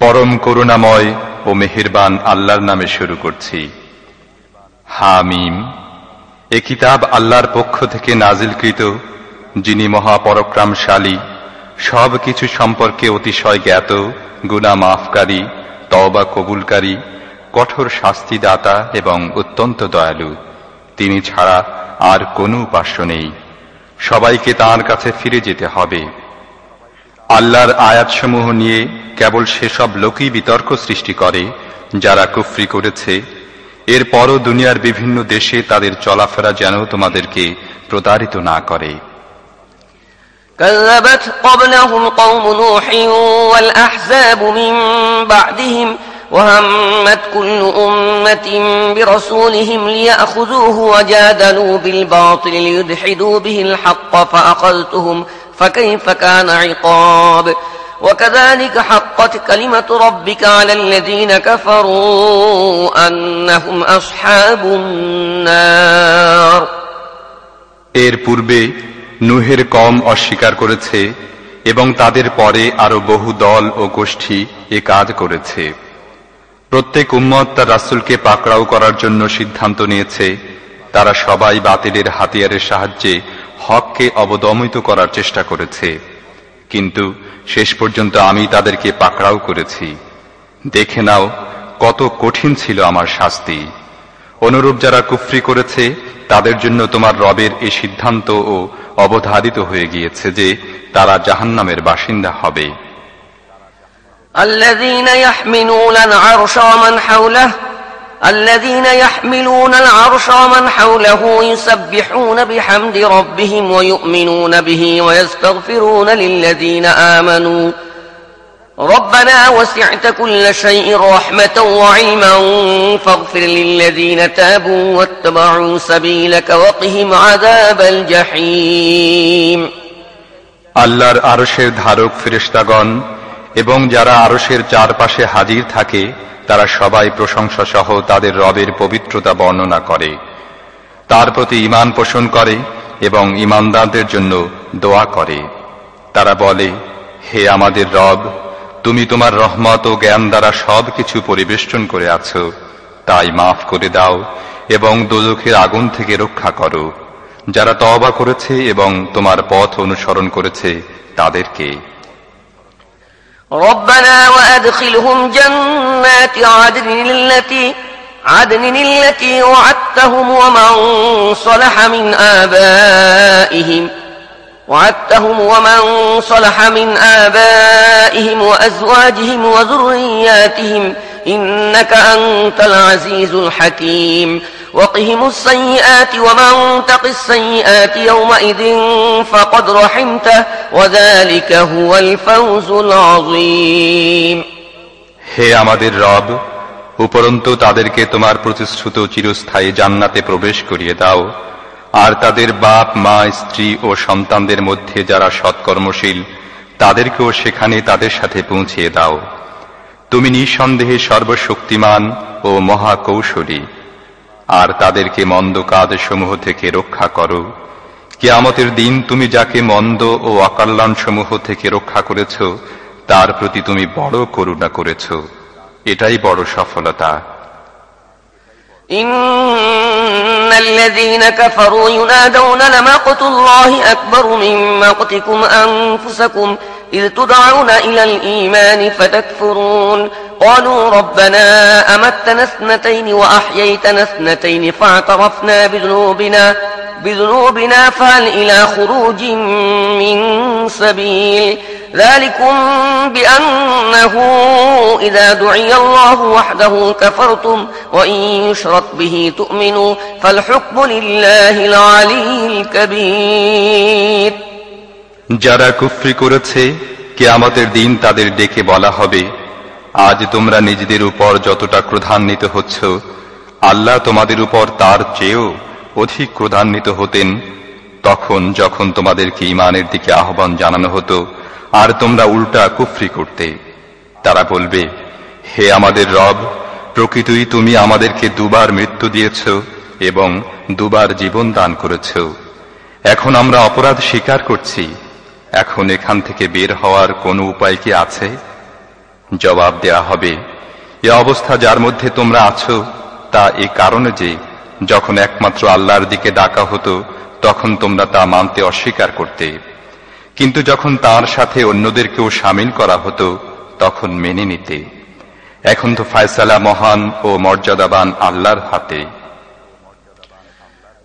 পরম করুণাময় ও মেহেরবান আল্লাহর নামে শুরু করছি। হামিম। এ কিতাব আল্লাহর পক্ষ থেকে নাজিলকৃত, যিনি মহাপরক্রমশালী, সব কিছু সম্পর্কে অতিশয় জ্ঞাত গুণা মাফকারী তওবা কবুলকারী, কঠোর শাস্তিদাতা এবং অত্যন্ত দয়ালু। তিনি ছাড়া আর কোনো উপাস্য নেই। সবাইকে তাঁর কাছে ফিরে যেতে হবে। আল্লাহর আয়াতসমূহ নিয়ে কেবল সেসব লোকই বিতর্ক সৃষ্টি করে যারা কুফরি করেছে এরপরও দুনিয়ার বিভিন্ন দেশে তাদের চলাফেরা যেন তোমাদেরকে প্রতারিত না করে كذبت قبلهم قوم نوح والأحزاب من بعدهم وهمت كل أمة برسولهم ليأخذوه وجادلوا بالباطل ليدحدوا به الحق فأخذتهم فكيف كان عقاب وكذلك حقت كلمة ربك على الذين كفروا أنهم أصحاب النار এর পূর্বে নুহের কম অস্বীকার করেছে এবং তাদের পরে আরো বহু দল ও গোষ্ঠী এ কাজ করেছে প্রত্যেক উম্মত তার রাসুলকে পাকড়াও করার জন্য সিদ্ধান্ত নিয়েছে তারা সবাই বাতিলের হাতিয়ারের সাহায্যে হককে অবদমিত করার চেষ্টা করেছে কিন্তু শেষ পর্যন্ত আমি তাদেরকে পাকড়াও করেছি দেখে নাও কত কঠিন ছিল আমার শাস্তি অনুরূপ যারা কুফরি করেছে তাদের জন্য তোমার রবের এই সিদ্ধান্ত ও অবধারিত হয়ে গিয়েছে যে তারা জাহান্নামের বাসিন্দা হবে الذين يحملون العرش ومن حوله الذين يحملون العرش ومن حوله يسبحون بحمد ربهم ويؤمنون به ويستغفرون للذين آمنوا ربنا وسعت كل شيء رحمة وعلما فاغفر للذين تابوا واتبعوا سبيلك وقهم عذاب الجحيم আল্লাহর আরশের ধারক ফেরেশতাগণ এবং যারা আরশের চারপাশে হাজির থাকে, তারা সবাই প্রশংসা সহ তাদের রবের পবিত্রতা বর্ণনা করে। তার প্রতি ইমান পোষণ করে এবং ইমানদারদের জন্য দোয়া করে। তারা বলে, হে আমাদের রব, তুমি তোমার রহমত ও জ্ঞান দ্বারা সব কিছু পরিবেষ্টন করে আছো। তাই মাফ করে দাও এবং দোজখের আগুন থেকে রক্ষা করো। যারা তওবা করেছে এবং তোমার পথ অনুসরণ করেছে, তাদেরকে ربنا وأدخلهم جنات عدن التي عدن التي وعدتهم ومن صلح من آبائهم وعدتهم ومن صلح من آبائهم وأزواجهم وذرياتهم. إنك أنت العزيز الحكيم. وقهم السيئات ومن تق السيئات يومئذ فقد رحمته وذلك هو الفوز العظيم হে আমাদের রব উপরন্তু তাদেরকে তোমার প্রতিশ্রুত চিরস্থায়ী জান্নাতে প্রবেশ করিয়ে দাও আর তাদের বাপ মা স্ত্রী ও সন্তানদের মধ্যে যারা সৎকর্মশীল তাদেরকেও সেখানে তাদের সাথে পৌঁছিয়ে দাও তুমি নিঃসন্দেহে সর্বশক্তিমান ও মহাকৌশলী আর তাদেরকে মন্দ কাজসমূহ থেকে রক্ষা করো কেয়ামতের দিন তুমি যাকে মন্দ ও অকল্যাণ সমূহ থেকে রক্ষা করেছ তার প্রতি তুমি বড় করুণা করেছ এটাই বড় সফলতা إن الذين كفروا ينادون لمقت الله أكبر من مقتكم أنفسكم إذ تدعون إلى الإيمان فتكفرون. قالوا ربنا أمتنا اثنتين وأحييتنا اثنتين فاعترفنا بذنوبنا بذنوبنا فهل إلى خروج من سبيل؟ ذلكم بأنه إذا دعي الله وحده كفرتم وإن يشرك به تؤمنوا فالحكم لله العلي الكبير. যারা কুফরি করেছে, কেয়ামতের দিন তাদের ডেকে বলা হবে, আজ তোমরা নিজেদের উপর যতটা ক্রোধান্বিত হচ্ছ, আল্লাহ তোমাদের উপর তার চেয়েও অধিক ক্রোধান্বিত হতেন, তখন যখন তোমাদেরকে ইমানের দিকে আহ্বান জানানো হতো, আর তোমরা উল্টা কুফরি করতে। তারা বলবে, হে আমাদের রব, প্রকৃতই তুমি আমাদেরকে দুবার মৃত্যু দিয়েছ এবং দুবার জীবন দান করেছ। এখন আমরা অপরাধ স্বীকার করছি। এখন এখান থেকে বের হওয়ার কোনো উপায় কি আছে? জবাব দেয়া হবে, এ অবস্থা যার মধ্যে তোমরা আছো, তা এ কারণে যে যখন একমাত্র আল্লাহর দিকে ডাকা হতো, তখন তোমরা তা মানতে অস্বীকার করতে। কিন্তু যখন তার সাথে অন্যদেরকেও সামিল করা হতো, তখন মেনে নিতে। এখন তো ফায়সালা মহান ও মর্যাদাবান আল্লাহর হাতে।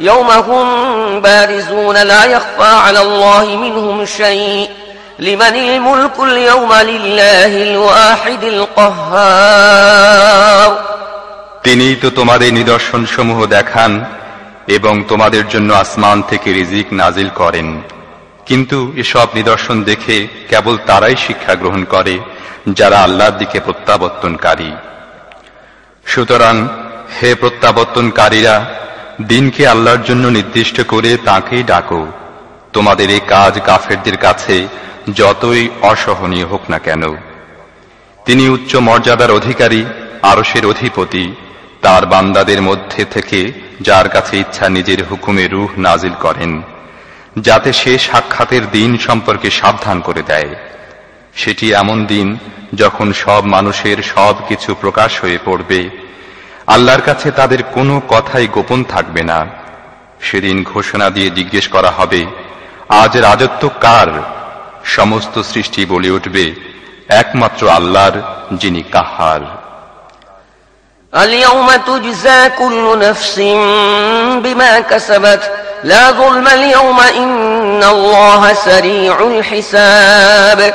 يوم هم بارزون لا يخفى على الله منهم شيء لمن الملك اليوم لله الواحد القهار তিনিই তো তোমাদের নিদর্শন সমূহ দেখান এবং তোমাদের জন্য আসমান থেকে রিজিক নাজিল করেন কিন্তু এসব নিদর্শন দেখে কেবল তারাই শিক্ষা গ্রহণ করে যারা আল্লাহর দিকে প্রত্যাবর্তনকারী সুতরাং হে প্রত্যাবর্তনকারীরা দিনকে আল্লাহর জন্য নির্দিষ্ট করে তাকেই ডাকো। তোমাদের এই কাজ কাফেরদের কাছে যতই অসহনীয় হোক না কেন। তিনি উচ্চ মর্যাদার অধিকারী, আরসের অধিপতি, তার বান্দাদের মধ্যে থেকে যার কাছে ইচ্ছা নিজের হুকুমে রুহ নাজিল করেন, যাতে সে সাক্ষাতের দিন সম্পর্কে সাবধান করে দেয়। সেটি এমন দিন যখন সব মানুষের সব কিছু প্রকাশ হয়ে পড়বে আল্লাহর কাছে তাদের কোনো কথাই গোপন থাকবে না সেদিন ঘোষণা দিয়ে জিজ্ঞেস করা হবে আজ রাজত্ব কার সমস্ত সৃষ্টি বলে উঠবে একমাত্র আল্লাহর যিনি কাহার اليوم تجزى كل نفس بما كسبت لا ظلم اليوم إن الله سريع الحساب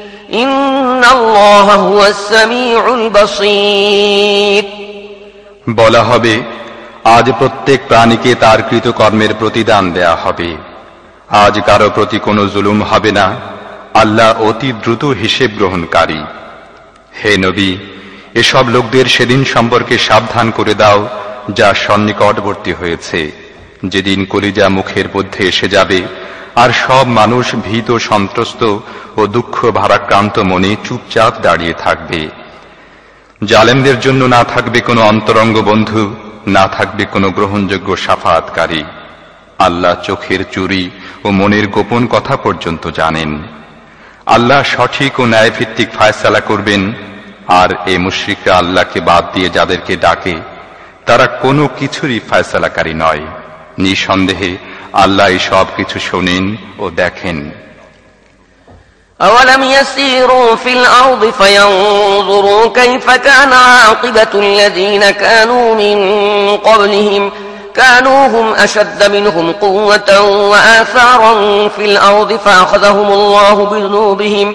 বলা হবে, আজ প্রত্যেক প্রাণীকে তার কৃতকর্মের প্রতিদান দেয়া হবে। আজ কারও প্রতি কোনো জুলুম হবে না, আল্লাহ অতি দ্রুত হিসেব গ্রহণকারী। হে নবী, এসব লোকদের সেদিন সম্পর্কে সাবধান করে দাও, যা সন্নিকটবর্তী হয়েছে। যেদিন কলিজা মুখের মধ্যে এসে যাবে আর সব মানুষ ভীত, সন্ত্রস্ত ও দুঃখ ভারাক্রান্ত মনে চুপচাপ দাঁড়িয়ে থাকবে। জালেমদের জন্য না থাকবে কোনো অন্তরঙ্গ বন্ধু, না থাকবে কোনো গ্রহণযোগ্য সাফাৎকারী আল্লাহ চোখের চুরি ও মনের গোপন কথা পর্যন্ত জানেন। আল্লাহ সঠিক ও ন্যায়ভিত্তিক ফায়সালা করবেন, আর এ মুশ্রিকরা আল্লাহকে বাদ দিয়ে যাদেরকে ডাকে, তারা কোনো কিছুরই ফায়সালাকারী নয়। নিঃসন্দেহে আল্লাহ সব কিছু শোনেন ও দেখেন أولم يسيروا في الأرض فينظروا كيف كان عاقبة الذين كانوا من قبلهم كانوا هم أشد منهم قوة وآثارا في الأرض فأخذهم الله بذنوبهم فأخذهم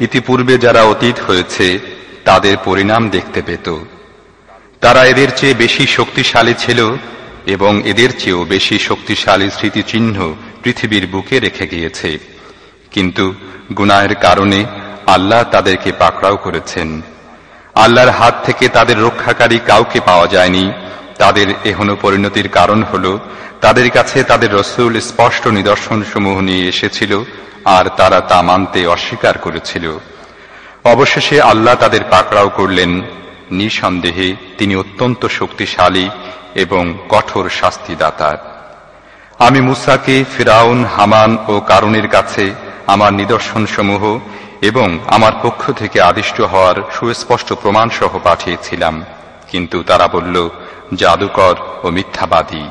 ইতিপূর্বে যারা অতীত হয়েছে, তাদের পরিণাম দেখতে পেত। তারা এদের চেয়ে বেশি শক্তিশালী ছিল এবং এদের চেয়েও বেশি শক্তিশালী স্মৃতিচিহ্ন পৃথিবীর বুকে রেখে গিয়েছে। কিন্তু গুনাহের কারণে আল্লাহ তাদেরকে পাকড়াও করেছেন। আল্লাহর হাত থেকে তাদের রক্ষাকারী কাউকে পাওয়া যায়নি তাদের এহন পরিণতির কারণ হল, তাদের কাছে তাদের রসুল স্পষ্ট নিদর্শন সমূহ নিয়ে এসেছিল আর তারা তা মানতে অস্বীকার করেছিল। অবশেষে আল্লাহ তাদের পাকড়াও করলেন। নিঃসন্দেহে তিনি অত্যন্ত শক্তিশালী এবং কঠোর শাস্তিদাতার আমি মুসাকে, ফিরাউন, হামান ও কারণের কাছে আমার নিদর্শন সমূহ এবং আমার পক্ষ থেকে আদিষ্ট হওয়ার সুস্পষ্ট প্রমাণ সহ পাঠিয়েছিলাম। কিন্তু তারা বলল জাদুকর ও মিথ্যাবাদী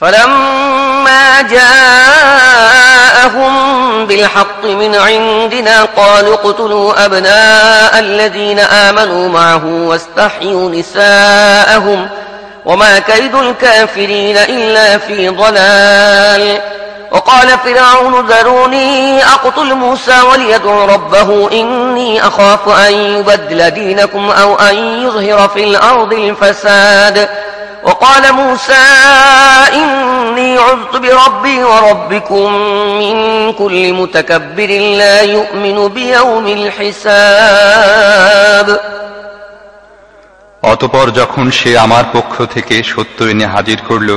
فلما جاءهم بالحق من عندنا قالوا اقتلوا أبناء الذين آمنوا معه واستحيوا نساءهم وما كيد الكافرين إلا في ضلال وقال فرعون ذروني أقتل موسى وليدع ربه إني أخاف أن يبدل دينكم أو أن يظهر في الأرض الفساد وقال موسى إني عذت بربي وربكم من كل متكبر لا يؤمن بيوم الحساب অতপর যখন সে আমার পক্ষ থেকে সত্য এনে হাজির করল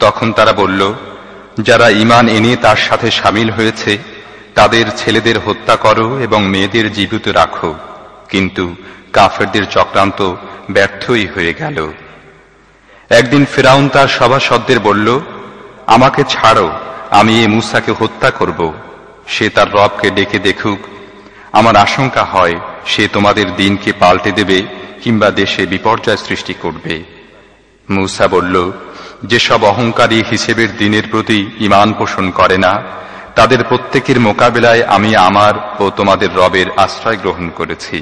তখন তারা বলল যারা ইমান এনে তার সাথে সামিল হয়েছে, তাদের ছেলেদের হত্যা করো এবং মেয়েদের জীবিত রাখো। কিন্তু কাফেরদের চক্রান্ত ব্যর্থই হয়ে গেল। একদিন ফেরাউন তার সভাসদদের বলল, আমাকে ছাড়ো, আমি এ মুসাকে হত্যা করব। সে তার রবকে ডেকে দেখুক। আমার আশঙ্কা হয় সে তোমাদের দিনকে পাল্টে দেবে কিংবা দেশে বিপর্যয় সৃষ্টি করবে। মুসা বলল যেসব অহংকারী হিসেবের দিনের প্রতি ইমান পোষণ করে না তাদের প্রত্যেকের মোকাবেলায় আমি আমার ও তোমাদের রবের আশ্রয় গ্রহণ করেছি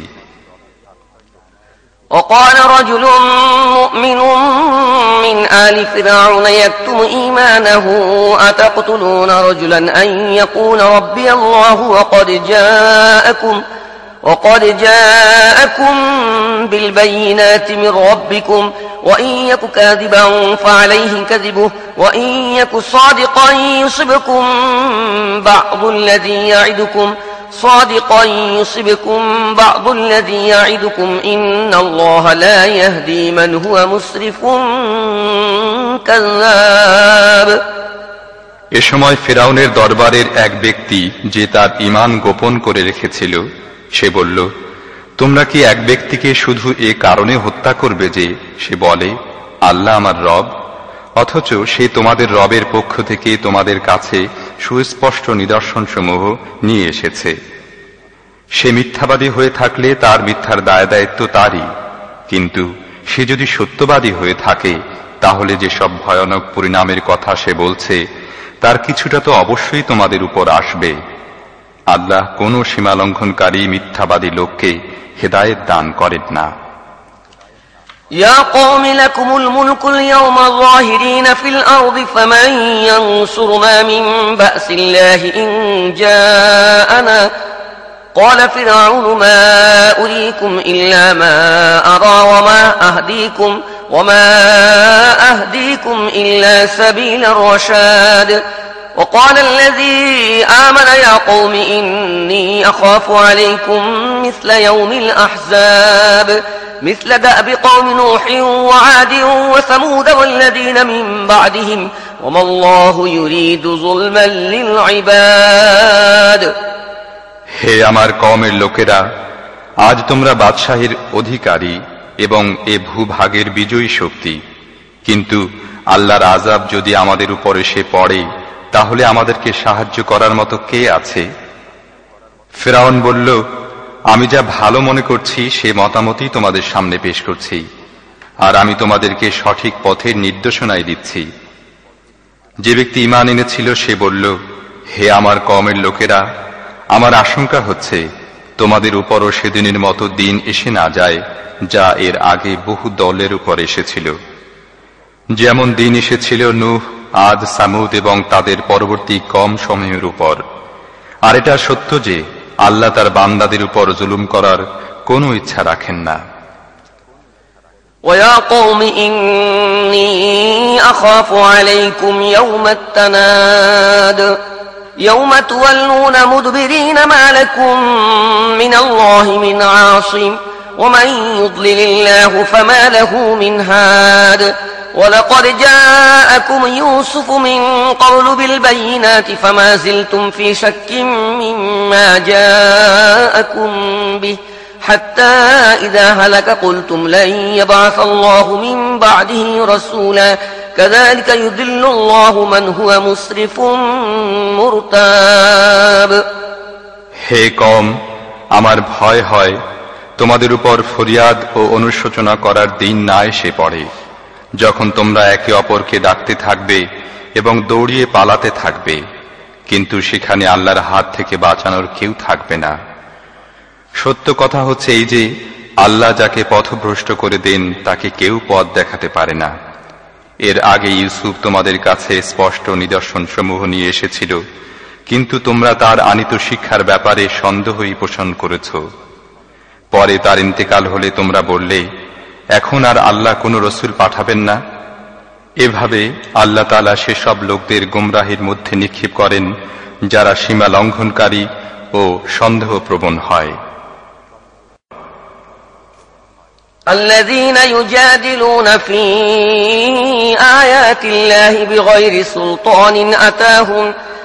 وقال رجل مؤمن من آل فرعون يكتم إيمانه أتقتلون رجلا أن يقول ربي الله وقد جاءكم وقد جاءكم بالبينات من ربكم وإن يك كاذبا فعليه كذبه وإن يك صادقا يصبكم بعض الذي يعدكم صادقا يصبكم بعض الذي يعدكم إن الله لا يهدي من هو مسرف كذاب এ সময় ফেরাউনের দরবারের এক ব্যক্তি যে তার ইমান গোপন করে রেখেছিল সে বলল, তোমরা কি এক ব্যক্তিকে শুধু এ কারণে হত্যা করবে যে সে বলে, আল্লাহ আমার রব অথচ সে তোমাদের রবের পক্ষ থেকে তোমাদের কাছে সুস্পষ্ট নিদর্শনসমূহ নিয়ে এসেছে। সে মিথ্যাবাদী হয়ে থাকলে তার মিথ্যার দায় দায়িত্ব তারই। কিন্তু সে যদি সত্যবাদী হয়ে থাকে, তাহলে যে সব ভয়ানক পরিণামের কথা সে বলছে, তার কিছুটা তো অবশ্যই তোমাদের উপর আসবে। আল্লাহ কোন সীমালঙ্ঘনকারী মিথ্যাবাদী লোককে হেদায়েত দান করেন না يا قوم لكم الملك اليوم ظاهرين في الأرض فمن ينصرنا من بأس الله إن جاءنا قال فرعون ما أريكم إلا ما أرى وما أهديكم وما أهديكم إلا سبيل الرشاد وقال الذي آمن يا قوم إني أخاف عليكم مثل يوم الأحزاب مثل دأب قوم نوح وعاد وثمود والذين من بعدهم وما الله يريد ظلما للعباد হে আমার কমের লোকেরা আজ তোমরা বাদশাহীর অধিকারী এবং এ ভূভাগের বিজয়ী শক্তি কিন্তু আল্লাহর আজাব যদি আমাদের উপর এসে পড়ে তাহলে আমাদেরকে সাহায্য করার মতো কে আছে? ফেরাউন বলল, আমি যা ভালো মনে করছি, সে মতামতই তোমাদের সামনে পেশ করছি, আর আমি তোমাদেরকে সঠিক পথের নির্দেশনাই দিচ্ছি। যে ব্যক্তি ইমান এনেছিল, সে বলল, হে আমার কমের লোকেরা, আমার আশঙ্কা হচ্ছে, তোমাদের উপরও সেদিনের মতো দিন এসে না যায়, যা এর আগে বহু দলের উপর এসেছিল। যেমন দিন এসেছিল নূহ আদ সামুদ এবং তাদের পরবর্তী কম সময়ের উপর আর এটা সত্য যে আল্লাহ তার বান্দাদের উপর জুলুম করার কোনো ইচ্ছা রাখেন না ويا قوم إني أخاف عليكم يوم التناد يوم تولون مدبرين ما لكم من الله من عاصم ومن يضلل الله فما له من هاد ولقد جاءكم يوسف من قبل بالبينات فما زلتم في شك مما جاءكم به حتى إذا هلك قلتم لن يبعث الله من بعده رسولا كذلك يذل الله من هو مسرف مرتاب হে কম আমার ভয় হয় তোমাদের উপর ফরিয়াদ ও অনুশোচনা করার দিন না এসে পড়ে যখন তোমরা একে অপরকে ডাকতে থাকবে এবং দৌড়িয়ে পালাতে থাকবে, কিন্তু সেখানে আল্লাহর হাত থেকে বাঁচানোর কেউ থাকবে না। সত্য কথা হচ্ছে এই যে, আল্লাহ যাকে পথভ্রষ্ট করে দেন, তাকে কেউ পথ দেখাতে পারে না। এর আগে ইউসুফ তোমাদের কাছে স্পষ্ট নিদর্শন সমূহ নিয়ে এসেছিল, কিন্তু তোমরা তার আনিত শিক্ষার ব্যাপারে সন্দেহই পোষণ করেছ। পরে তার ইন্তেকাল হলে তোমরা বললে এখন আর আল্লাহ কোনো রসুল পাঠাবেন না এভাবে আল্লাহ তালা সেসব লোকদের গুমরাহির মধ্যে নিক্ষেপ করেন যারা সীমা লঙ্ঘনকারী ও সন্দেহপ্রবণ হয় الذين يجادلون في آيات الله بغير سلطان أتاهم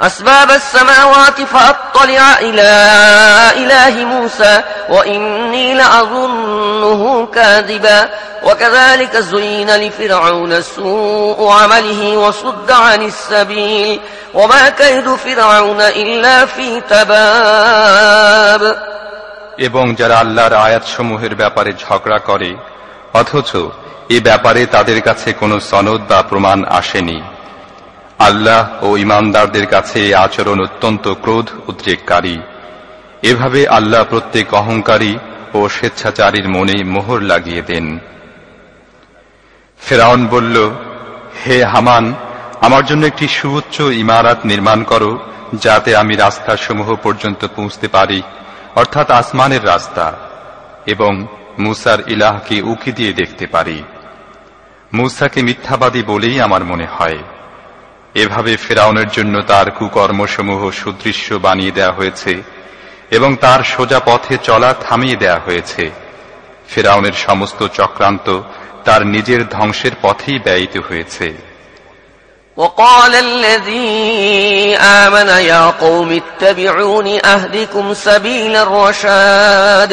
أسباب السماوات فأطلع إلى إله موسى وإني لأظنه كاذبا وكذلك زين لفرعون سوء عمله وصد عن السبيل وما كيد فرعون إلا في تباب এবং যারা আল্লাহর আয়াতসমূহের ব্যাপারে ঝগড়া করে অথচ এ ব্যাপারে তাদের কাছে কোনো সনদ বা প্রমাণ আসেনি আল্লাহ ও ইমানদারদের কাছে আচরণ অত্যন্ত ক্রোধ উদ্রেককারী এভাবে আল্লাহ প্রত্যেক অহংকারী ও স্বেচ্ছাচারীর মনে মোহর লাগিয়ে দেন। ফেরাউন বলল, হে হামান, আমার জন্য একটি সুউচ্চ ইমারাত নির্মাণ করো, যাতে আমি রাস্তাসমূহ পর্যন্ত পৌঁছতে পারি, অর্থাৎ আসমানের রাস্তা, এবং মুসার ইলাহকে উকি দিয়ে দেখতে পারি। মুসাকে মিথ্যাবাদী বলেই আমার মনে হয়। এভাবে ফেরাউনের জন্য তার কুকর্মসমূহ সুদৃশ্য বানিয়ে দেয়া হয়েছে এবং তার সোজা পথে চলা থামিয়ে দেয়া হয়েছে ফেরাউনের সমস্ত চক্রান্ত তার নিজের ধ্বংসের পথেই ব্যয়িত হয়েছে وقال الذي آمن يا قوم اتبعون أهدكم سبيل الرشاد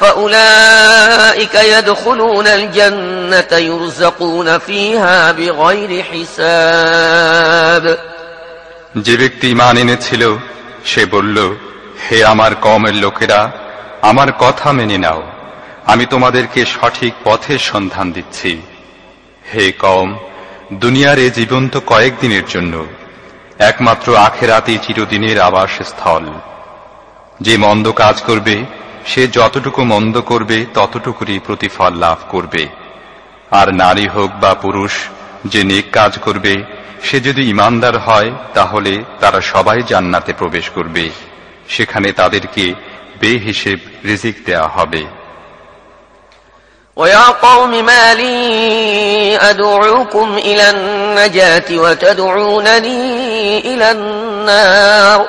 فأولئك يدخلون الجنة يرزقون فيها بغير حساب যে ব্যক্তি ইমান এনেছিল সে বলল হে আমার কমের লোকেরা আমার কথা মেনে নাও আমি তোমাদেরকে সঠিক পথের সন্ধান দিচ্ছি হে কম দুনিয়ার এ জীবন তো কয়েকদিনের জন্য একমাত্র আখেরাতেই চিরদিনের আবাসস্থল যে মন্দ কাজ করবে সে যতটুকু মন্দ করবে ততটুকুরই প্রতিফল লাভ করবে আর নারী হোক বা পুরুষ যে নেক কাজ করবে সে যদি ইমানদার হয় তাহলে তারা সবাই জান্নাতে প্রবেশ করবে সেখানে তাদেরকে বেহিসেব রিজিক দেয়া হবে ويا قوم ما لي أدعوكم إلى النجاة وتدعونني إلى النار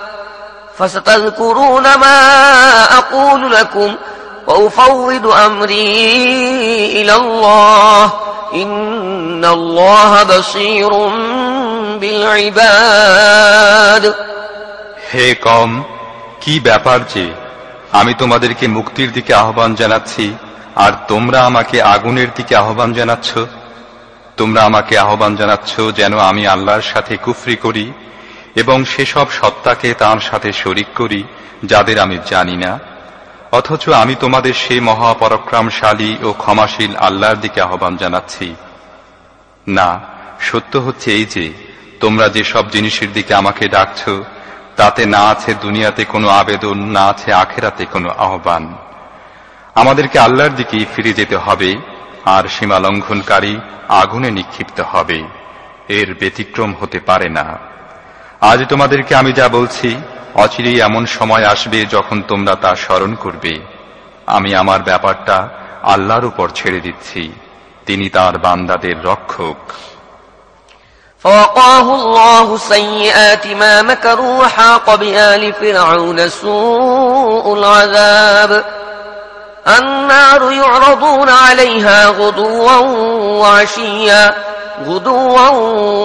فستذكرون ما أقول لكم وأفوض أمري إلى الله إن الله بصير بالعباد হে কম কি ব্যাপার যে আমি তোমাদেরকে মুক্তির দিকে আহ্বান জানাচ্ছি আর তোমরা আমাকে আগুনের দিকে আহ্বান জানাচ্ছ তোমরা আমাকে আহ্বান জানাচ্ছ যেন আমি আল্লাহর সাথে কুফরি করি এবং সেসব সত্তাকে তার সাথে শরিক করি, যাদের আমি জানি না। অথচ আমি তোমাদের সে মহাপরাক্রমশালী ও ক্ষমাশীল আল্লাহর দিকে আহ্বান জানাচ্ছি। না, সত্য হচ্ছে এই যে, তোমরা যে সব জিনিসের দিকে আমাকে ডাকছ, তাতে না আছে দুনিয়াতে কোনো আবেদন, না আছে আখেরাতে কোনো আহ্বান। আমাদেরকে আল্লাহর দিকেই ফিরে যেতে হবে, আর সীমা লঙ্ঘনকারী আগুনে নিক্ষিপ্ত হবে। এর ব্যতিক্রম হতে পারে না। আজ তোমাদেরকে আমি যা বলছি অচিরেই এমন সময় আসবে যখন তোমরা তা স্মরণ করবে আমি আমার ব্যাপারটা আল্লাহর উপর ছেড়ে দিচ্ছি তিনি তার বান্দাদের রক্ষক فوقاه الله سيئات ما مكروا وحاق بآل فرعون سوء العذاب النار يعرضون عليها غدوا وعشيا غدوا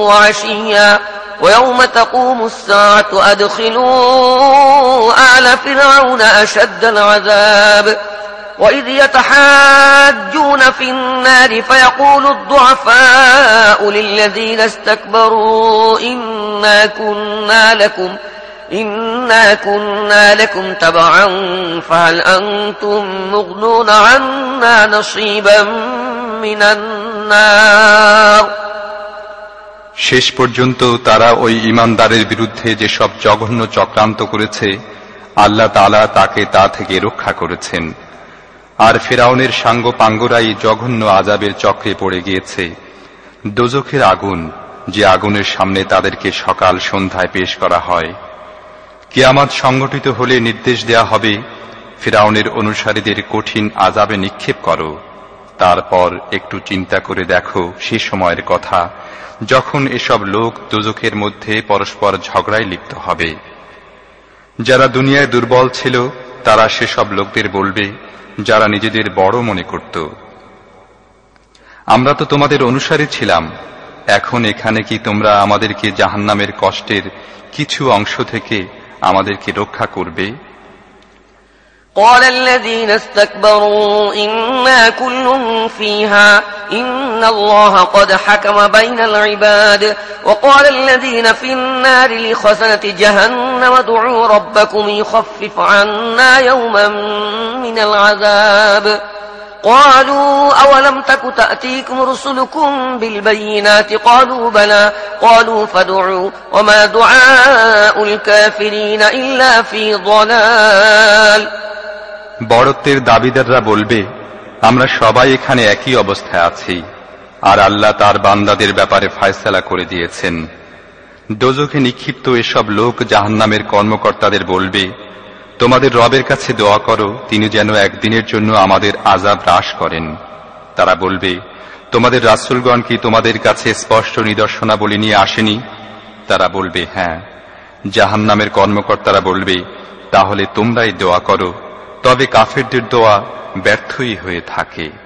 وعشيا ويوم تقوم الساعة أدخلوا آل فرعون أشد العذاب وإذ يتحاجون في النار فيقول الضعفاء للذين استكبروا إنا كنا لكم إنا كنا لكم تبعا فهل أنتم مغنون عنا نصيبا من النار শেষ পর্যন্ত তারা ওই ইমানদারের বিরুদ্ধে যেসব জঘন্য চক্রান্ত করেছে, আল্লাহ তালা তাকে তা থেকে রক্ষা করেছেন। আর ফেরাউনের সাঙ্গ পাঙ্গরাই জঘন্য আজাবের চক্রে পড়ে গিয়েছে। দোজখের আগুন, যে আগুনের সামনে তাদেরকে সকাল সন্ধ্যায় পেশ করা হয়। কেয়ামাত সংগঠিত হলে নির্দেশ দেয়া হবে, ফেরাউনের অনুসারীদের কঠিন আজাবে নিক্ষেপ করো। তারপর একটু চিন্তা করে দেখো সে সময়ের কথা। যখন এসব লোক দুজখের মধ্যে পরস্পর ঝগড়ায় লিপ্ত হবে। যারা দুনিয়ায় দুর্বল ছিল, তারা সেসব লোকদের বলবে, যারা নিজেদের বড় মনে করত। আমরা তো তোমাদের অনুসারী ছিলাম। এখন এখানে কি তোমরা আমাদেরকে জাহান্নামের কষ্টের কিছু অংশ থেকে আমাদেরকে রক্ষা করবে? قال الذين استكبروا إنا كل فيها إن الله قد حكم بين العباد وقال الذين في النار لخزنة جهنم ادعوا ربكم يخفف عنا يوما من العذاب قالوا أولم تك تأتيكم رسلكم بالبينات قالوا بلى قالوا فادعوا وما دعاء الكافرين إلا في ضلال বড়ত্বের দাবিদাররা বলবে আমরা সবাই এখানে একই অবস্থায় আছি আর আল্লাহ তার বান্দাদের ব্যাপারে ফায়সালা করে দিয়েছেন ডোজকে নিক্ষিপ্ত এসব লোক জাহান্নামের কর্মকর্তাদের বলবে তোমাদের রবের কাছে দোয়া করো, তিনি যেন একদিনের জন্য আমাদের আজাব হ্রাস করেন। তারা বলবে, তোমাদের রাসুলগণ কি তোমাদের কাছে স্পষ্ট নিদর্শনাবলী নিয়ে আসেনি? তারা বলবে হ্যাঁ। জাহান নামের কর্মকর্তারা বলবে, তাহলে তোমরাই দোয়া করো। তবে কাফেরদের দোয়া ব্যর্থই হয়ে থাকে।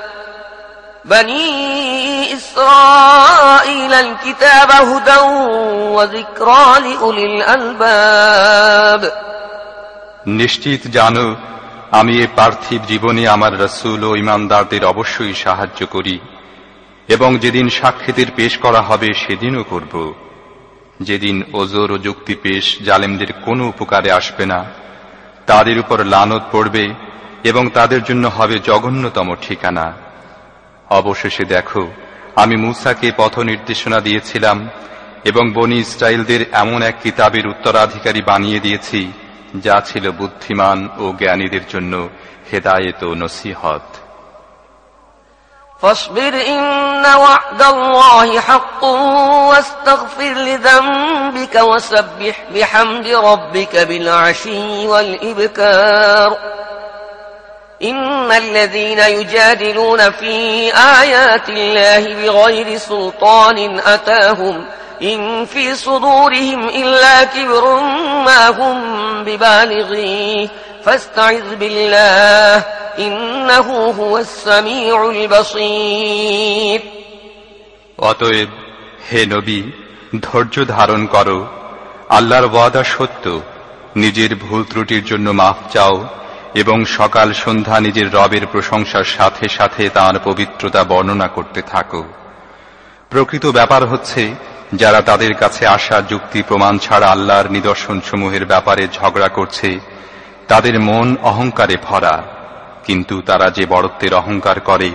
بني إسرائيل الكتاب هدى وذكرى لأولي الألباب নিশ্চিত জানো আমি এ পার্থিব জীবনে আমার রসুল ও ইমানদারদের অবশ্যই সাহায্য করি এবং যেদিন সাক্ষীদের পেশ করা হবে সেদিনও করব যেদিন ওজোর ও যুক্তি পেশ জালেমদের কোনো উপকারে আসবে না তাদের উপর লানত পড়বে এবং তাদের জন্য হবে জঘন্যতম ঠিকানা অবশেষে দেখো আমি মুসাকে পথ নির্দেশনা দিয়েছিলাম এবং বনি ইসরায়েলদের এমন এক কিতাবের উত্তরাধিকারী বানিয়ে দিয়েছি যা ছিল বুদ্ধিমান ও জ্ঞানীদের জন্য হেদায়েত ও নসিহত فاصبر إن وعد الله حق واستغفر لذنبك وسبح بحمد ربك بالعشي والإبكار إن الذين يجادلون في آيات الله بغير سلطان أتاهم إن في صدورهم إلا كبر ما هم ببالغيه فاستعذ بالله إنه هو السميع البصير অতএব হে নবী ধৈর্য ধারণ করো আল্লাহর ওয়াদা সত্য নিজের ভুল ত্রুটির জন্য মাফ চাও এবং সকাল সন্ধ্যা নিজের রবের প্রশংসার সাথে সাথে তাঁর পবিত্রতা বর্ণনা করতে থাকো। প্রকৃত ব্যাপার হচ্ছে, যারা তাদের কাছে আসা যুক্তি প্রমাণ ছাড়া আল্লাহর নিদর্শন সমূহের ব্যাপারে ঝগড়া করছে, তাদের মন অহংকারে ভরা। কিন্তু তারা যে বড়ত্বের অহংকার করে,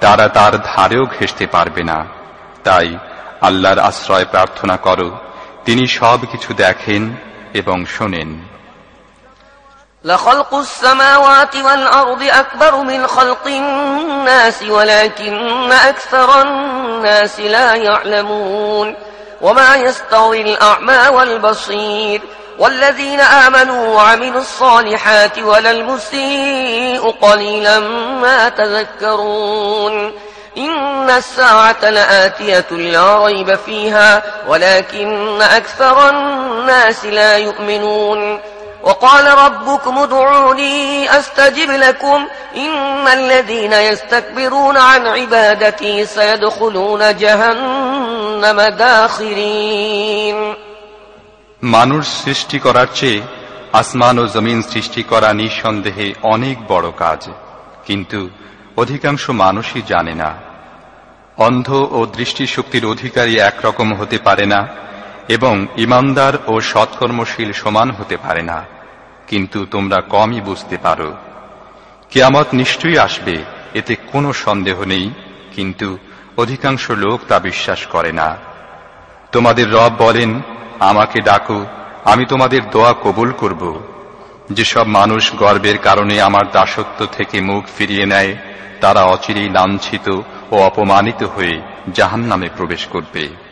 তারা তার ধারেও ঘেসতে পারবে না। তাই আল্লাহর আশ্রয় প্রার্থনা করো, তিনি সব কিছু দেখেন এবং শোনেন। لخلق السماوات والأرض أكبر من خلق الناس ولكن أكثر الناس لا يعلمون. وما يستوي الأعمى والبصير. والذين آمنوا وعملوا الصالحات ولا المسيء قليلا ما تذكرون. إن الساعة لآتية لا ريب فيها ولكن أكثر الناس لا يؤمنون. وقال ربكم ادعوني أستجب لكم إن الذين يستكبرون عن عبادتي سيدخلون جهنم داخرين মানুষ সৃষ্টি করার চেয়ে আসমান ও জমিন সৃষ্টি করা নিঃসন্দেহে অনেক বড় কাজ কিন্তু অধিকাংশ মানুষই জানে না অন্ধ ও দৃষ্টিশক্তির অধিকারী একরকম হতে পারে না এবং ইমানদার ও সৎকর্মশীল সমান হতে পারে না, কিন্তু তোমরা কমই বুঝতে পারো। কেয়ামত নিশ্চয়ই আসবে, এতে কোনো সন্দেহ নেই, কিন্তু অধিকাংশ লোক তা বিশ্বাস করে না। তোমাদের রব বলেন, আমাকে ডাকো, আমি তোমাদের দোয়া কবুল করব। যেসব মানুষ গর্বের কারণে আমার দাসত্ব থেকে মুখ ফিরিয়ে নেয়, তারা অচিরেই লাঞ্ছিত ও অপমানিত হয়ে জাহান নামে প্রবেশ করবে।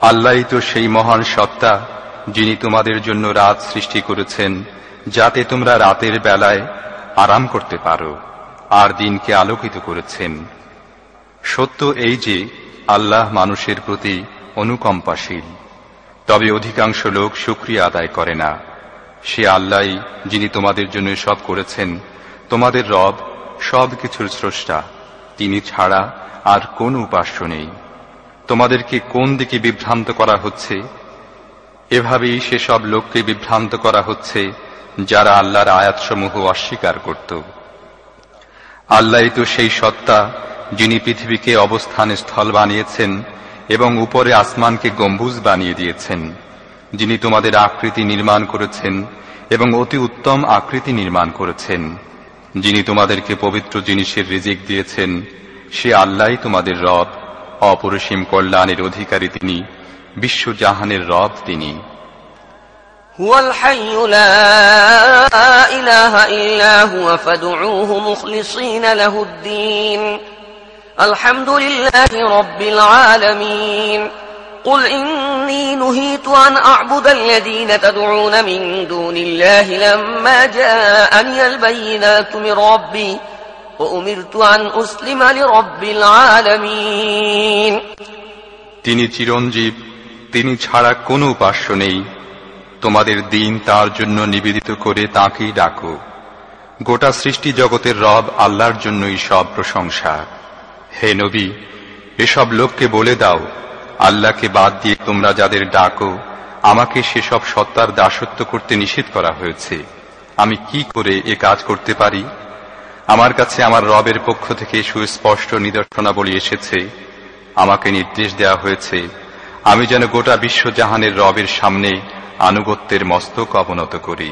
আল্লাহ তো সেই মহান সত্তা, যিনি তোমাদের জন্য রাত সৃষ্টি করেছেন, যাতে তোমরা রাতের বেলায় আরাম করতে পারো, আর দিনকে আলোকিত করেছেন। সত্য এই যে, আল্লাহ মানুষের প্রতি অনুকম্পাশীল। তবে অধিকাংশ লোক সুক্রিয়া আদায় করে না। সে আল্লাহ যিনি তোমাদের জন্য সব করেছেন, তোমাদের রব সব কিছুর স্রষ্টা, তিনি ছাড়া আর কোন উপাস্য নেই। তোমাদেরকে কোন দিকে বিভ্রান্ত করা হচ্ছে? এভাবেই সেসব লোককে বিভ্রান্ত করা হচ্ছে, যারা আল্লাহর আয়াতসমূহ অস্বীকার করত। আল্লাহ তো সেই সত্তা, যিনি পৃথিবীকে অবস্থান স্থল বানিয়েছেন এবং উপরে আসমানকে গম্বুজ বানিয়ে দিয়েছেন, যিনি তোমাদের আকৃতি নির্মাণ করেছেন এবং অতি উত্তম আকৃতি নির্মাণ করেছেন। যিনি তোমাদেরকে পবিত্র জিনিসের রিজিক দিয়েছেন, সে আল্লাহ তোমাদের রব। অপরিসীম কল্যাণের অধিকারী তিনি বিশ্বজাহানের রব তিনি هو الحي لا إله إلا هو فادعوه مخلصين له الدين الحمد لله رب العالمين قل إني نهيت أن أعبد الذين تدعون من دون الله لما جاءني البينات من ربي তিনি চিরঞ্জীব, তিনি ছাড়া কোনো উপাস্য নেই। তোমাদের দিন তার জন্য নিবেদিত করে তাঁকেই ডাকো। গোটা সৃষ্টি জগতের রব আল্লাহর জন্যই সব প্রশংসা। হে নবী, এসব লোককে বলে দাও, আল্লাহকে বাদ দিয়ে তোমরা যাদের ডাকো, আমাকে সেসব সত্তার দাসত্ব করতে নিষেধ করা হয়েছে। আমি কি করে এ কাজ করতে পারি? আমার কাছে আমার রবের পক্ষ থেকে সুস্পষ্ট নিদর্শনাবলী এসেছে আমাকে নির্দেশ দেওয়া হয়েছে আমি যেন গোটা বিশ্বজাহানের রবের সামনে আনুগত্যের মস্তক অবনত করি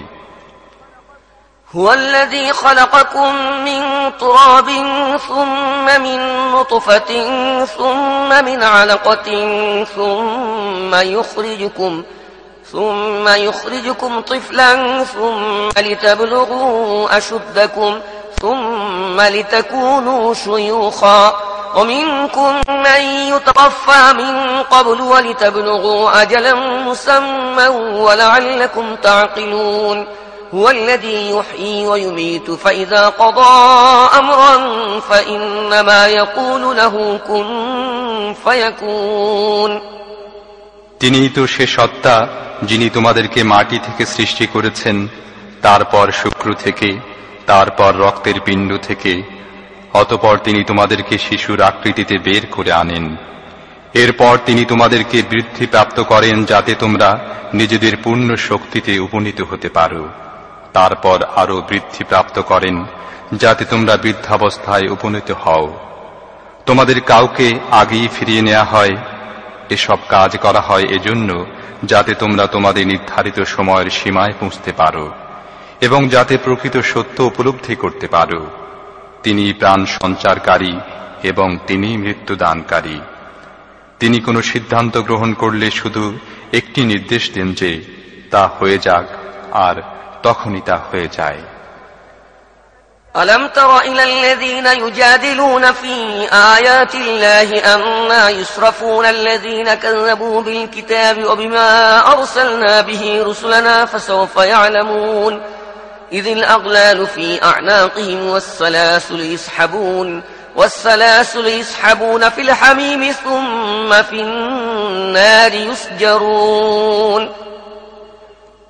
هو الذي خلقكم من تراب ثم من نطفة ثم من علقة ثم يخرجكم ثم يخرجكم طفلا ثم لتبلغوا أشدكم ثم لتكونوا شيوخا ومنكم من يتوفى من قبل ولتبلغوا أجلا مسمى ولعلكم تعقلون هو الذي يحيي ويميت فإذا قضى أمرا فإنما يقول له كن فيكون তিনিই তো সে সত্তা যিনি তোমাদেরকে মাটি থেকে সৃষ্টি করেছেন তারপর শুক্র থেকে তারপর রক্তের পিণ্ড থেকে, অতপর তিনি তোমাদেরকে শিশুর আকৃতিতে বের করে আনেন। এরপর তিনি তোমাদেরকে বৃদ্ধি প্রাপ্ত করেন যাতে তোমরা নিজেদের পূর্ণ শক্তিতে উপনীত হতে পারো। তারপর আরও বৃদ্ধি প্রাপ্ত করেন যাতে তোমরা বৃদ্ধাবস্থায় উপনীত হও। তোমাদের কাউকে আগেই ফিরিয়ে নেওয়া হয়, এসব কাজ করা হয় এজন্য যাতে তোমরা তোমাদের নির্ধারিত সময়ের সীমায় পৌঁছতে পারো। এবং যাতে প্রকৃত সত্য উপলব্ধি করতে পারো তিনি প্রাণ সঞ্চারকারী এবং তিনি মৃত্যুদানকারী তিনি কোনো সিদ্ধান্ত গ্রহণ করলে শুধু একটি নির্দেশ দেন যে তা হয়ে যাক আর তখনই তা হয়ে যায় ألم تر إلى الذين يجادلون في آيات الله أما يصرفون الذين كذبوا بالكتاب وبما أرسلنا به رسلنا فسوف يعلمون إذ الأغلال في أعناقهم والسلاسل يسحبون والسلاسل يسحبون في الحميم ثم في النار يسجرون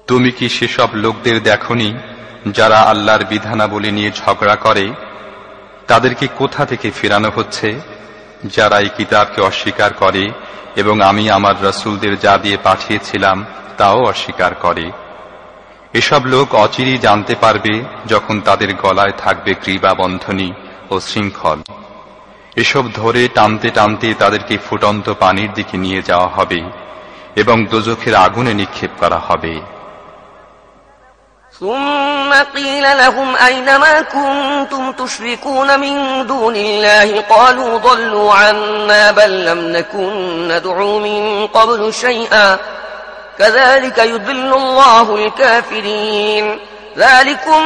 তুমি কি সেসব লোকদের দেখনি যারা আল্লাহর বিধানাবলী নিয়ে ঝগড়া করে তাদেরকে কোথা থেকে ফেরানো হচ্ছে যারা এই কিতাবকে অস্বীকার করে এবং আমি আমার রসুলদের যা দিয়ে পাঠিয়েছিলাম তাও অস্বীকার করে এসব লোক অচিরেই জানতে পারবে যখন তাদের গলায় থাকবে গ্রীবা বন্ধনী ও শৃঙ্খল এসব ধরে টানতে টানতে তাদেরকে ফুটন্ত পানির দিকে নিয়ে যাওয়া হবে এবং দোজখের আগুনে নিক্ষেপ করা হবে ثم قيل لهم أين ما كنتم تشركون من دون الله قالوا ضلوا عنا بل لم نكن ندعو من قبل شيئا كذلك يضل الله الكافرين ذلكم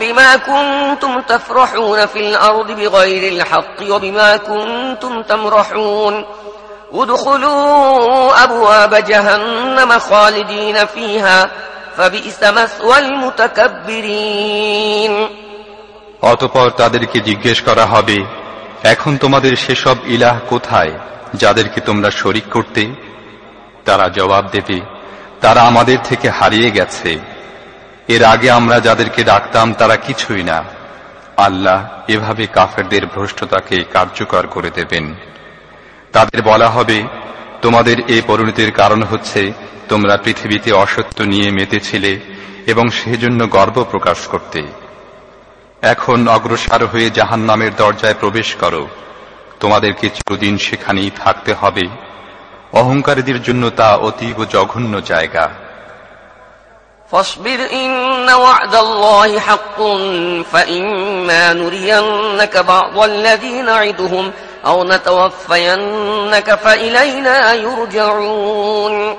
بما كنتم تفرحون في الأرض بغير الحق وبما كنتم تمرحون ادخلوا أبواب جهنم خالدين فيها فبئس مثوى المتكبرين অতপর তাদেরকে জিজ্ঞেস করা হবে এখন তোমাদের সেসব ইলাহ কোথায় যাদেরকে তোমরা শরিক করতে তারা জবাব দেবে তারা আমাদের থেকে হারিয়ে গেছে। এর আগে আমরা যাদেরকে ডাকতাম, তারা কিছুই না। আল্লাহ এভাবে কাফেরদের ভ্রষ্টতাকে কার্যকর করে দেবেন। তাদের বলা হবে, তোমাদের এই পরিণতির কারণ হচ্ছে তোমরা পৃথিবীতে অসত্য নিয়ে মেতেছিলে এবং সেজন্য গর্ব প্রকাশ করতে। এখন অগ্রসর হয়ে জাহান নামের দরজায় প্রবেশ করো। তোমাদেরকে চিরদিন সেখানেই থাকতে হবে। অহংকারীদের জন্য তা অতীব জঘন্য জায়গা فاصبر إن وعد الله حق فإما نرينك بعض الذي نعدهم أو نتوفينك فإلينا يرجعون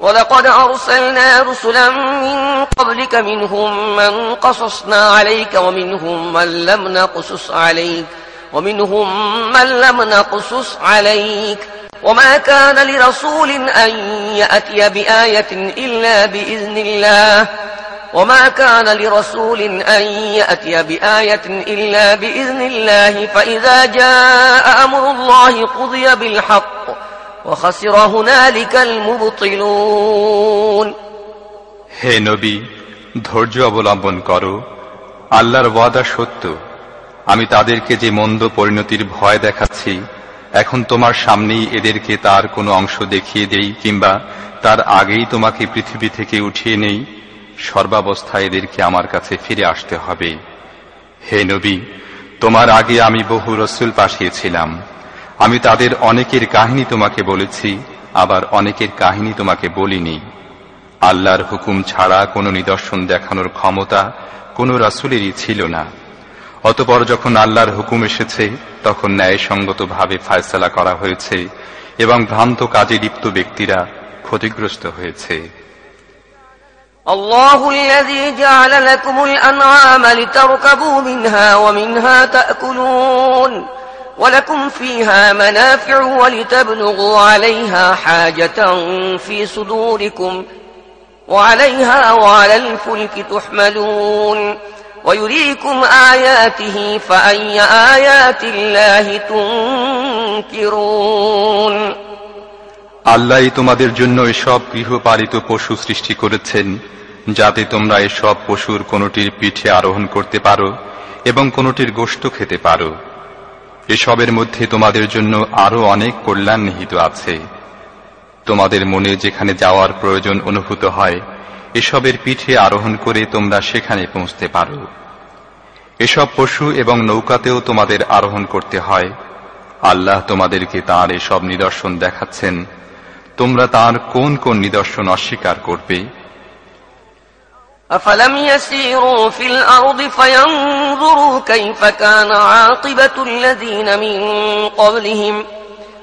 ولقد أرسلنا رسلا من قبلك منهم من قصصنا عليك ومنهم من لم نقصص عليك ومنهم من لم نقصص عليك وما كان لرسول أن يأتي بآية إلا بإذن الله وما كان لرسول أن يأتي بآية إلا بإذن الله فإذا جاء أمر الله قضي بالحق وخسر هنالك المبطلون হে নবী ধৈর্য অবলম্বন করো আল্লাহর ওয়াদা সত্য আমি তাদেরকে যে মন্দ পরিণতির ভয় দেখাচ্ছি, এখন তোমার সামনেই এদেরকে তার কোনো অংশ দেখিয়ে দেই, কিংবা তার আগেই তোমাকে পৃথিবী থেকে উঠিয়ে নেই, সর্বাবস্থায় এদেরকে আমার কাছে ফিরে আসতে হবে। হে নবী, তোমার আগে আমি বহু রসুল পাঠিয়েছিলাম। আমি তাদের অনেকের কাহিনী তোমাকে বলেছি, আবার অনেকের কাহিনী তোমাকে বলিনি। আল্লাহর হুকুম ছাড়া কোনো নিদর্শন দেখানোর ক্ষমতা কোনো রাসুলেরই ছিল না। অতপর যখন আল্লাহর হুকুম এসেছে তখন ন্যায়সঙ্গতভাবে ফায়সলা করা হয়েছে এবং ভ্রান্ত কাজে লিপ্ত ব্যক্তিরা ক্ষতিগ্রস্ত হয়েছে الله الذي جعل لكم الأنعام لتركبوا منها ومنها تأكلون ولكم فيها منافع ولتبلغوا عليها حاجة في صدوركم وعليها وعلى الفلك تحملون ويريكم آياته فأي آيات الله تنكرون আল্লাহ তোমাদের জন্য এসব গৃহপালিত পশু সৃষ্টি করেছেন যাতে তোমরা এসব পশুর কোনটির পিঠে আরোহণ করতে পারো এবং কোনটির গোষ্ঠ খেতে পারো এসবের মধ্যে তোমাদের জন্য আরো অনেক কল্যাণ নিহিত আছে তোমাদের মনে যেখানে যাওয়ার প্রয়োজন অনুভূত হয় এসবের পিঠে আরোহণ করে তোমরা সেখানে পৌঁছতে পারো এসব পশু এবং নৌকাতেও তোমাদের আরোহণ করতে হয় আল্লাহ তোমাদেরকে তার এসব নিদর্শন দেখাচ্ছেন তোমরা তার কোন কোন নিদর্শন অস্বীকার করবে أفلم يسيروا في الأرض فينظروا كيف كان عاقبة الذين من قبلهم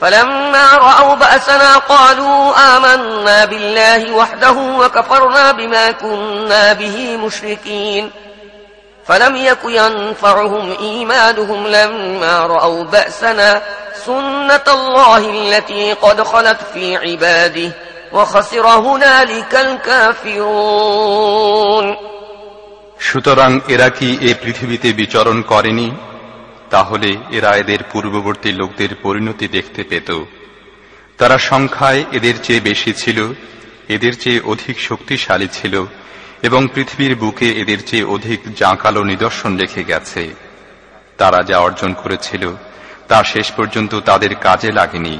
فلما رأوا بأسنا قالوا آمنا بالله وحده وكفرنا بما كنا به مشركين فلم يك ينفعهم إيمانهم لما رأوا بأسنا سنة الله التي قد خلت في عباده وخسر هنالك الكافرون সুতরাং এরা কি এ পৃথিবীতে বিচরণ করেনি তাহলে এরা এদের পূর্ববর্তী লোকদের পরিণতি দেখতে পেত। তারা সংখ্যায় এদের চেয়ে বেশি ছিল, এদের চেয়ে অধিক শক্তিশালী ছিল এবং পৃথিবীর বুকে এদের চেয়ে অধিক জাঁকালো নিদর্শন রেখে গেছে। তারা যা অর্জন করেছিল, তা শেষ পর্যন্ত তাদের কাজে লাগেনি।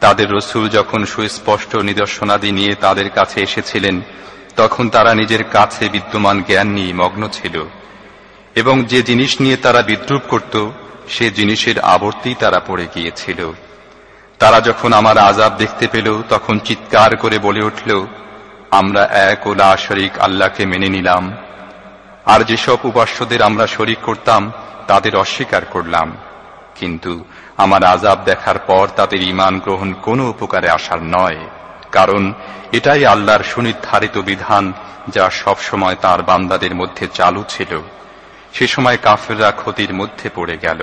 তাদের রসুল যখন সুস্পষ্ট নিদর্শনাদি নিয়ে তাদের কাছে এসেছিলেন, তখন তারা নিজের কাছে বিদ্যমান জ্ঞান নিয়ে মগ্ন ছিল। এবং যে জিনিস নিয়ে তারা বিদ্রুপ করত, সে জিনিসের আবর্তেই তারা পড়ে গিয়েছিল। তারা যখন আমার আজাব দেখতে পেল, তখন চিৎকার করে বলে উঠল, আমরা এক ও লা শরিক আল্লাহকে মেনে নিলাম। আর যেসব উপাস্যদের আমরা শরিক করতাম, তাদের অস্বীকার করলাম। কিন্তু আমার আজাব দেখার পর তাদের ইমান গ্রহণ কোনো উপকারে আসার নয়, কারণ এটাই আল্লাহর সুনির্ধারিত বিধান যা সবসময় তার বান্দাদের মধ্যে চালু ছিল। সে সময় কাফেররা ক্ষতির মধ্যে পড়ে গেল।